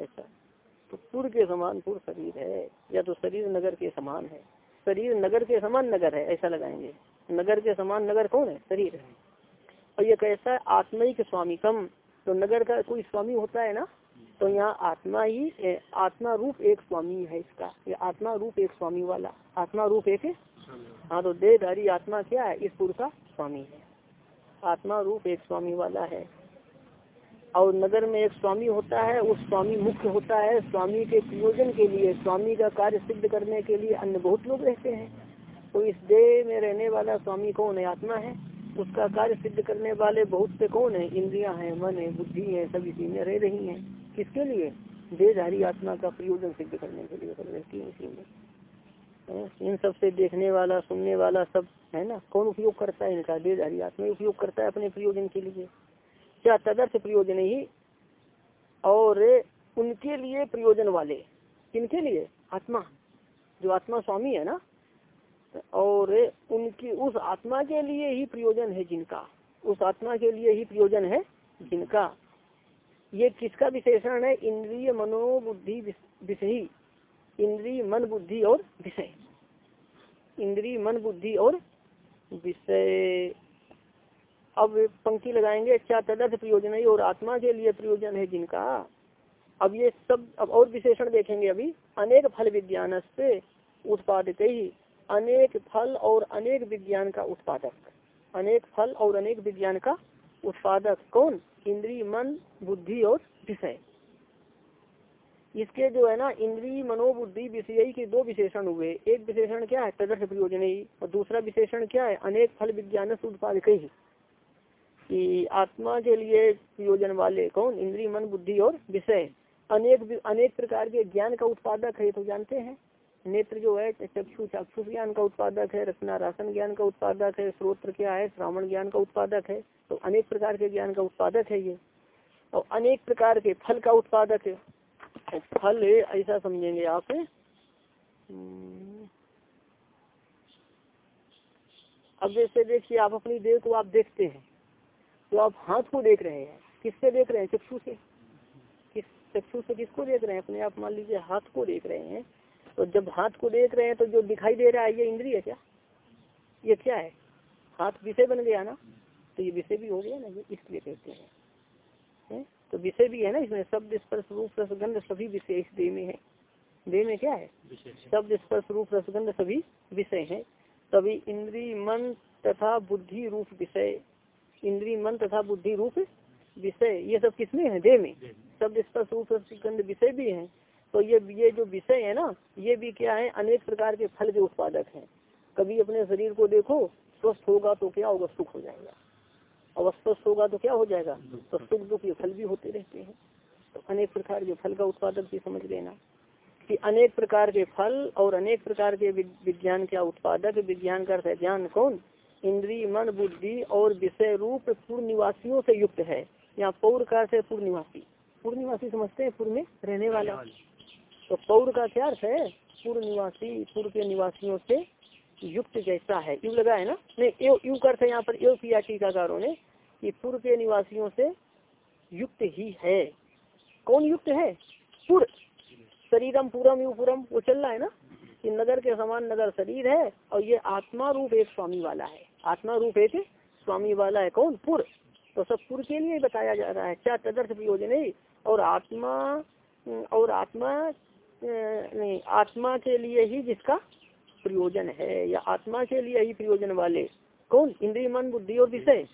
ऐसा। तो पुर के समान पुर शरीर है या तो शरीर नगर के समान है। शरीर नगर के समान नगर है ऐसा लगाएँगे। नगर के समान नगर कौन है? शरीर है। और ये कैसा है? आत्मिक स्वामी कम तो नगर का कोई स्वामी होता है ना तो यहाँ आत्मा ही आत्मा रूप एक स्वामी है इसका। ये आत्मा रूप एक स्वामी वाला, आत्मा रूप एक हाँ तो देहधारी आत्मा क्या है? इस पुरुष का स्वामी है। आत्मा रूप एक स्वामी वाला है। और नगर में एक स्वामी होता है, उस स्वामी मुख्य होता है। स्वामी के प्रयोजन के लिए, स्वामी का कार्य सिद्ध करने के लिए अन्य बहुत लोग रहते हैं। तो इस देह में रहने वाला स्वामी कौन है? आत्मा है। उसका कार्य सिद्ध करने वाले बहुत से कौन है? इंद्रिया है, मन है, बुद्धि है सब इसी में रह रही है। किसके लिए? देहधारी आत्मा का प्रयोजन सिद्ध करने के लिए सब रहती है इसी में इन सबसे देखने वाला, सुनने वाला सब, है ना? कौन उपयोग करता है इनका? देहधारी आत्मा उपयोग करता है अपने प्रयोजन के लिए। क्या तदर्थ प्रयोजन ही? और उनके लिए प्रयोजन वाले। किनके लिए? आत्मा। जो आत्मा स्वामी है ना और उनकी, उस आत्मा के लिए ही प्रयोजन है जिनका। उस आत्मा के लिए ही प्रयोजन है जिनका। ये किसका विशेषण है? इंद्रिय मनोबुद्धि विषय। इंद्रिय मन बुद्धि और विषय। इंद्रिय मन बुद्धि और विषय। अब पंक्ति लगाएँगे क्या तदर्थ प्रयोजन है और आत्मा के लिए प्रयोजन है जिनका। अब ये सब, अब और विशेषण देखेंगे अभी। अनेक फल विज्ञान से उत्पादक ही। अनेक फल और अनेक विज्ञान का उत्पादक। अनेक फल और अनेक विज्ञान का उत्पादक कौन? इंद्रिय, मन, बुद्धि और विषय। इसके जो है ना इंद्री मनोबुद्धि, विषय के दो विशेषण हुए। एक विशेषण क्या है? तदर्थ प्रयोजन और दूसरा विशेषण क्या है? अनेक फल विज्ञान उत्पादक ही कि आत्मा के लिए प्रयोजन वाले कौन? इंद्री मन, बुद्धि और विषय। अनेक अनेक प्रकार के ज्ञान का उत्पादक है तो जानते हैं। नेत्र जो है, चक्षु, चाक्षुष ज्ञान का उत्पादक है रचना राशन ज्ञान का उत्पादक है स्रोत्र क्या है, श्रावण ज्ञान का उत्पादक है तो अनेक प्रकार के ज्ञान का उत्पादक है ये। और अनेक प्रकार के फल का उत्पादक है। तो फल ऐसा समझेंगे आप। हम्म। अब जैसे देखिए, आप अपनी देह को आप देखते हैं तो आप हाथ को देख रहे हैं। किससे देख रहे हैं? चक्षु से। किस चक्षु से किसको देख रहे हैं? अपने आप मान लीजिए, हाथ को देख रहे हैं। तो जब हाथ को देख रहे हैं तो जो दिखाई दे रहा है ये इंद्रिय है क्या? ये क्या है? हाथ विषय बन गया ना? तो ये विषय भी हो गया ना ये इसलिए कहते हैं। है? तो विषय भी है ना इसमें? शब्द स्पर्श रूप रसगंध सभी विषय इस देह में है। देह में क्या है? शब्द स्पर्श रूप रसगंध सभी विषय है। तभी इंद्री मन तथा बुद्धि रूप विषय। इंद्री मन तथा बुद्धि रूप विषय। ये सब किसमें है? देह में। शब्द स्पर्श रूप रसगंध विषय भी है। तो ये ये जो विषय है ना ये भी क्या है अनेक प्रकार के फल के उत्पादक हैं। कभी अपने शरीर को देखो स्वस्थ होगा तो क्या होगा सुख हो जाएगा। और अस्वस्थ होगा तो क्या हो जाएगा? तो सुख दुख ये फल भी होते रहते हैं। तो अनेक प्रकार के फल का उत्पादक भी समझ लेना कि अनेक प्रकार के फल और अनेक प्रकार के विज्ञान का उत्पादक विज्ञान का अर्थ ज्ञान कौन? इंद्री मन बुद्धि और विषय रूप पूर्व निवासियों से युक्त है। यहाँ पौर का से पूर्व निवासी पूर्व निवासी समझते हैं? पूर्व में रहने वाला। तो पौर का क्या अर्थ है? पूर्व निवासी पूर्व के निवासियों से युक्त जैसा है। यू लगा है ना? नहीं, यू अर्थ है यहाँ पर एव किया टीकाकारों ने कि पूर्व के निवासियों से युक्त ही है। कौन युक्त है? पूर्व शरीरम पूरम, यू पूरम, वो चल रहा है ना? कि नगर के समान नगर शरीर है और ये आत्मा रूप एक स्वामी वाला है। आत्मा रूप एक स्वामी वाला है। कौन? पुर। तो सब पुर के लिए बताया जा रहा है। क्या तदर्थ प्रयोजन और आत्मा और आत्मा नहीं आत्मा के लिए ही जिसका प्रयोजन है या आत्मा के लिए ही प्रयोजन वाले कौन? इंद्रिय मन बुद्धि और विषय।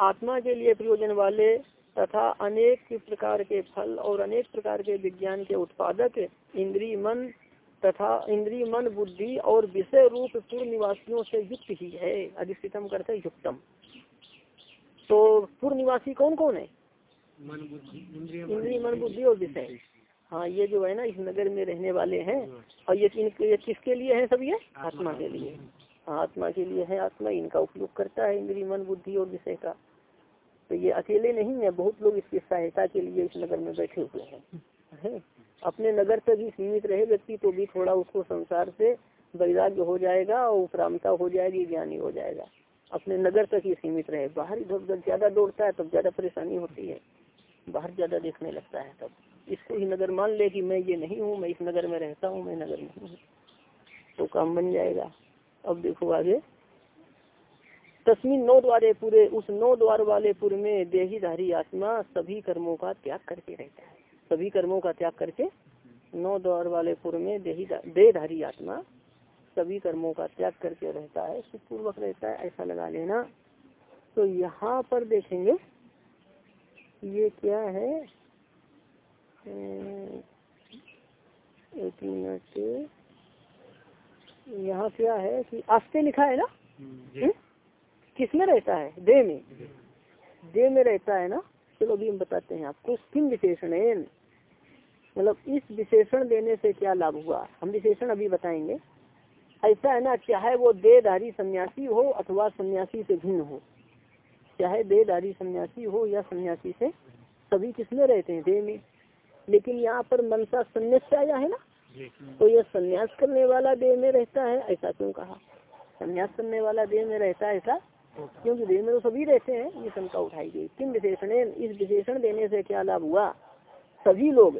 आत्मा के लिए प्रयोजन वाले तथा अनेक प्रकार के फल और अनेक प्रकार के विज्ञान के उत्पादक इंद्रिय मन तथा इंद्रिय मन बुद्धि और विषय रूप पूर्व निवासियों से युक्त ही है। अधिष्ठितम करते युक्तम। तो पूर्व निवासी कौन कौन है? मन बुद्धि इंद्रिय मन बुद्धि और विषय। हाँ ये जो है ना इस नगर में रहने वाले हैं और ये, ये किसके लिए है सब ये? आत्मा के लिए। हाँ आत्मा के लिए है आत्मा इनका उपयोग करता है इंद्री मन बुद्धि और विषय का। तो ये अकेले नहीं है बहुत लोग इसकी सहायता के लिए इस नगर में बैठे हुए हैं। है? अपने नगर तक ही सीमित रहे व्यक्ति तो भी थोड़ा उसको संसार से वैराग्य हो जाएगा और उपरामता हो जाएगी ज्ञानी हो जाएगा। अपने नगर तक ही सीमित रहे। बाहर इधर उधर ज़्यादा दौड़ता है तब ज़्यादा परेशानी होती है। बाहर ज़्यादा देखने लगता है तब। इसको ही नगर मान ले कि मैं ये नहीं हूँ, मैं इस नगर में रहता हूँ, मैं नगर नहीं हूँ। तो काम बन जाएगा। अब देखो आगे। तस्वीर नौ द्वारे पूरे, उस नौ द्वार वाले पुर में देहीधारी आत्मा सभी कर्मों का त्याग करके रहता है। सभी कर्मों का त्याग करके नौ द्वार वाले पुर में देही देहधारी आत्मा सभी कर्मों का त्याग करके रहता है, सुखपूर्वक रहता है, ऐसा लगा लेना। तो यहाँ पर देखेंगे, ये क्या है? एक मिनट। यहाँ क्या है कि आस्ते लिखा है ना? हम्म? किसमें रहता है? दे में। दे में रहता है ना? चलो अभी हम बताते हैं आपको। किन विशेषण मतलब इस विशेषण देने से क्या लाभ हुआ? हम विशेषण अभी बताएँगे। ऐसा है ना चाहे वो देहधारी सन्यासी हो अथवा सन्यासी से भिन्न हो। चाहे देहधारी सन्यासी हो या सन्यासी से सभी किसमें रहते हैं? देह में। लेकिन यहाँ पर मनसा संन्यास से आया है ना? तो ये संन्यास करने वाला देह में रहता है ऐसा क्यों कहा? संन्यास करने वाला देह में रहता है ऐसा? क्योंकि देह में तो सभी रहते हैं ये शंका उठाई गई। किन विशेषण इस विशेषण देने से क्या लाभ हुआ? सभी लोग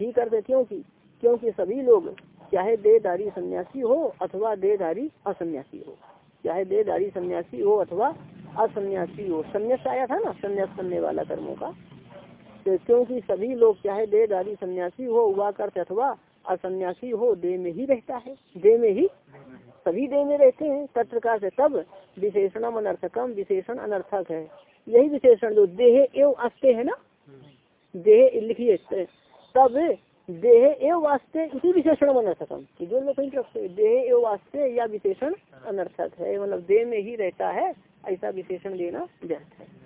ही करते क्योंकि? क्योंकि सभी लोग चाहे देहधारी सन्यासी हो अथवा देहधारी असन्यासी हो चाहे देहधारी सन्यासी हो अथवा असन्यासी हो संन्यास आया था ना? संन्यास करने वाला कर्मों का। क्योंकि सभी लोग चाहे देहधारी सन्यासी हो, हुआ अथवा असन्यासी हो, देह में ही रहता है। देह में ही सभी देह में रहते हैं। तत्प्रकार से तब विशेषण अनर्थकम, विशेषण अनर्थक है। यही विशेषण जो देह एवं अस्ते है ना? देह लिखिए, तब देह एवं वास्ते इसी विशेषण अनर्थकम। जो लोग देह एवं वास्ते या विशेषण अनर्थक है। मतलब देह में ही रहता है, ऐसा विशेषण देना व्यर्थ है।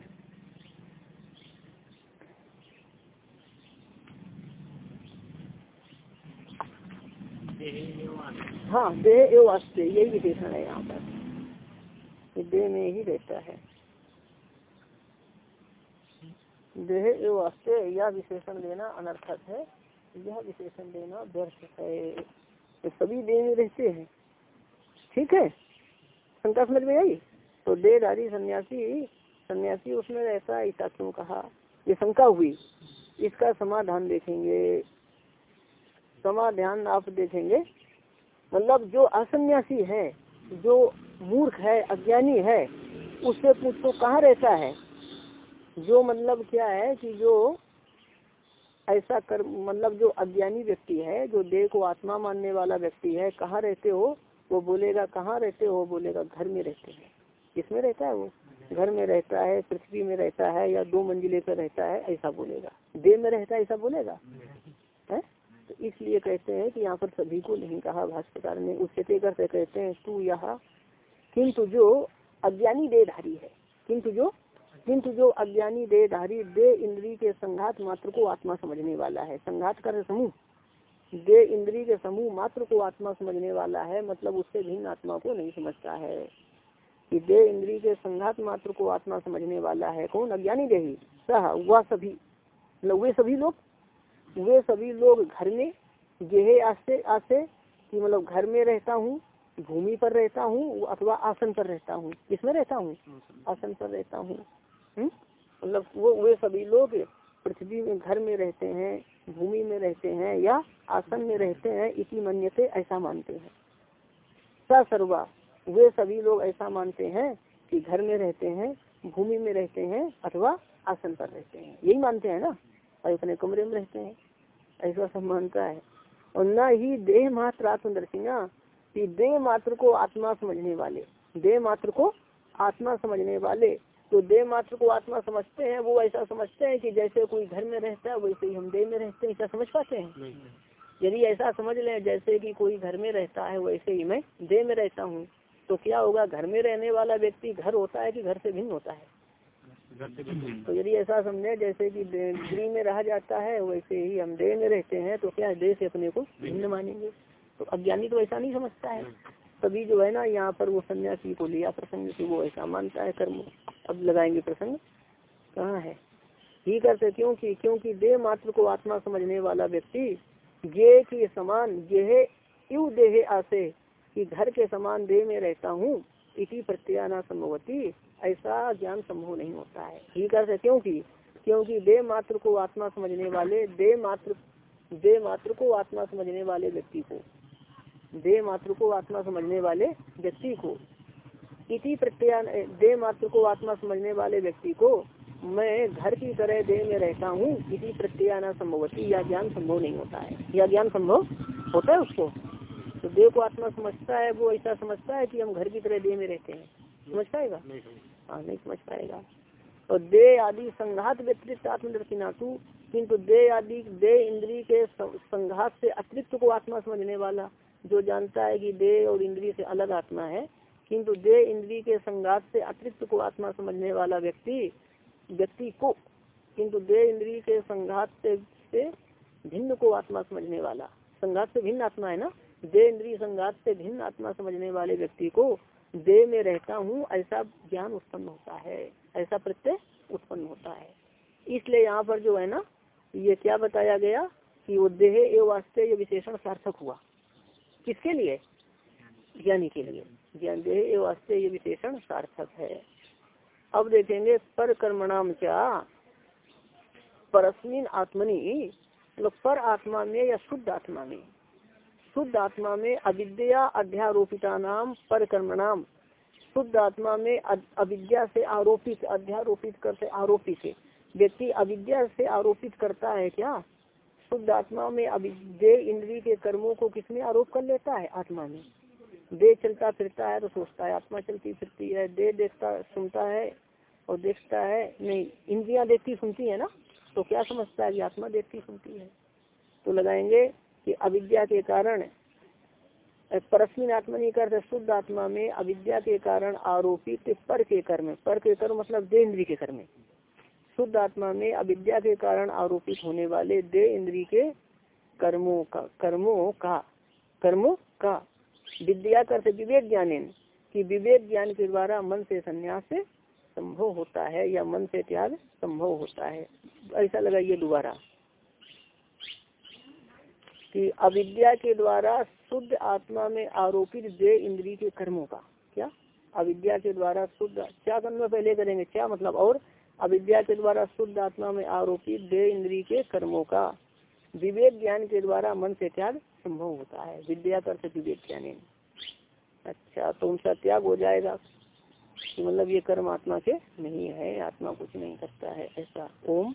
हाँ देह एवं वास्ते, यही विशेषण है यहाँ पर। देह में ही रहता है। देह एवं वास्ते, यह विशेषण देना अनर्थक है। यह विशेषण देना व्यर्थ है। तो सभी देह में रहते हैं। ठीक है? शंका समझ में आई? तो देहधारी सन्यासी सन्यासी उसमें रहता है, ऐसा क्यों कहा? ये शंका हुई। इसका समाधान देखेंगे। समाधान आप देखेंगे मतलब जो असन्यासी है, जो मूर्ख है, अज्ञानी है, उससे पूछो कहाँ रहता है? जो मतलब क्या है कि जो ऐसा कर मतलब जो अज्ञानी व्यक्ति है, जो देह को आत्मा मानने वाला व्यक्ति है, कहाँ रहते हो? वो बोलेगा कहाँ रहते हो? बोलेगा घर में रहते हैं। किसमें रहता है वो? घर में रहता है, पृथ्वी में रहता है या दो मंजिले पर रहता है, ऐसा बोलेगा। देह में रहता है, ऐसा बोलेगा? है? तो इसलिए कहते हैं कि यहाँ पर सभी को नहीं कहा भाष्यकार ने। उससे करते कहते हैं, तू यहाँ, किंतु जो अज्ञानी देहधारी है, किंतु जो किंतु जो अज्ञानी देहधारी, दे इंद्री के संघात मात्र को आत्मा समझने वाला है। संघात कर समूह। दे इंद्री के समूह मात्र को आत्मा समझने वाला है मतलब उससे भिन्न आत्मा को नहीं समझता है। कि दे इंद्री के संघात मात्र को आत्मा समझने वाला है, कौन? अज्ञानी देही। सह, वह सभी। मतलब वे सभी लोग वे सभी लोग घर में गेहे आसे आसे कि मतलब घर में रहता हूँ, भूमि पर रहता हूँ अथवा आसन पर रहता हूँ। किसमें रहता हूँ? आसन पर रहता हूँ। हम्म? मतलब वो, वे सभी लोग पृथ्वी में, घर में रहते हैं, भूमि में रहते हैं या आसन में रहते हैं, इसी मन्य से ऐसा मानते हैं। सर्वा, वे सभी लोग ऐसा मानते हैं कि घर में रहते हैं, भूमि में रहते हैं अथवा आसन पर रहते हैं। यही मानते हैं ना? और अपने कमरे में रहते हैं। ऐसा सब मानता है। और न ही देह मात्र आत्मदर्शिना कि देह मात्र को आत्मा समझने वाले। देह मात्र को आत्मा समझने वाले। तो देह मात्र को आत्मा समझते हैं वो ऐसा समझते हैं कि जैसे कोई घर में रहता है वैसे ही हम देह में रहते हैं ऐसा समझ पाते हैं? यदि ऐसा समझ लें जैसे कि कोई घर में रहता है वैसे ही मैं देह में रहता हूँ। तो क्या होगा घर में रहने वाला व्यक्ति घर होता है कि घर से भिन्न होता है? तो यदि ऐसा समझे जैसे कि गृह में रहा जाता है वैसे ही हम देह में रहते हैं तो क्या देह से अपने को भिन्न मानेंगे? तो अज्ञानी तो ऐसा नहीं समझता है। तभी जो है ना यहाँ पर वो सन्यासी को लिया प्रसंग से वो ऐसा मानता है कर्म। अब लगाएँगे प्रसंग। कहाँ है? ही करते क्योंकि क्योंकि देह मात्र को आत्मा समझने वाला व्यक्ति ये के समान ये यू देहे आसे कि घर के समान देह में रहता हूँ इसी प्रत्याना संभवती ऐसा ज्ञान संभव नहीं होता है। ठीक है क्योंकि क्योंकि देह मात्र को आत्मा समझने वाले देह मात्र देह मात्र को आत्मा समझने वाले व्यक्ति को देह मात्र को आत्मा समझने वाले व्यक्ति को इति प्रत्यान देह मात्र को आत्मा समझने वाले व्यक्ति को मैं घर की तरह देह में रहता हूँ, इसी प्रत्याना संभवती, या ज्ञान संभव नहीं होता है। या ज्ञान संभव होता है उसको। तो देह को आत्मा समझता है, वो ऐसा समझता है कि हम घर की तरह देह में रहते हैं। समझ पाएगा हाँ नहीं समझ पाएगा। और दे आदि संघात व्यतिरिक्त आत्मदर्शी नातु किन्तु दे आदि दे इंद्री के संघात से अतिरिक्त को आत्मा समझने वाला जो जानता है कि दे और इंद्री से अलग आत्मा है किंतु दे इंद्री के संघात से अतिरिक्त को आत्मा समझने वाला व्यक्ति व्यक्ति को किंतु दे इंद्री के संघात से, से भिन्न को आत्मा समझने वाला। संघात से भिन्न आत्मा है ना? दे इंद्री संघात से भिन्न आत्मा समझने वाले व्यक्ति को देह में रहता हूँ, ऐसा ज्ञान उत्पन्न होता है, ऐसा प्रत्यय उत्पन्न होता है। इसलिए यहाँ पर जो है ना, ये क्या बताया गया कि वो देह एवं वास्ते ये विशेषण सार्थक हुआ। किसके लिए? ज्ञानी के लिए। ज्ञान देह एवं वास्ते ये विशेषण सार्थक है। अब देखेंगे पर कर्मणाम क्या? परस्मिन आत्मनि मतलब पर आत्मा में या शुद्ध आत्मा में। शुद्ध आत्मा में अविद्या अध्यारोपिता नाम पर कर्म नाम शुद्ध आत्मा में अविद्या से आरोपित, अध्यारोपित करते, आरोपित व्यक्ति अविद्या से आरोपित करता है क्या? शुद्ध आत्मा में अविद्य इंद्रिय के कर्मों को किसमें आरोप कर लेता है? आत्मा में। दे चलता फिरता है तो सोचता है, आत्मा चलती फिरती है दे देखता, सुनता है और देखता है। नहीं, इंद्रिया देखती सुनती है ना? तो क्या समझता है कि आत्मा देखती सुनती है? तो लगाएँगे कि अविद्या के कारण परस्मिन आत्मनि कर शुद्ध आत्मा में अविद्या के कारण आरोपित पर के कर्म पर के कर्म मतलब दे इंद्री के कर्म शुद्ध आत्मा में अविद्या के कारण आरोपित होने वाले दे इंद्री के कर्मों का कर्मों का कर्मों का विद्या करते विवेक ज्ञान कि विवेक ज्ञान के द्वारा मन से संन्यास संभव होता है या मन से त्याग संभव होता है। ऐसा लगाइए दोबारा। कि अविद्या के द्वारा शुद्ध आत्मा में आरोपित दे इंद्री के कर्मों का। क्या? अविद्या के द्वारा शुद्ध क्या कर्म पहले करेंगे? क्या मतलब? और अविद्या के द्वारा शुद्ध आत्मा में आरोपित दे इंद्री के कर्मों का। विवेक ज्ञान के द्वारा मन से त्याग संभव होता है। विद्या कर विवेक ज्ञान अच्छा तो उनका त्याग हो जाएगा। मतलब ये कर्म आत्मा के नहीं है, आत्मा कुछ नहीं करता है, ऐसा। ओम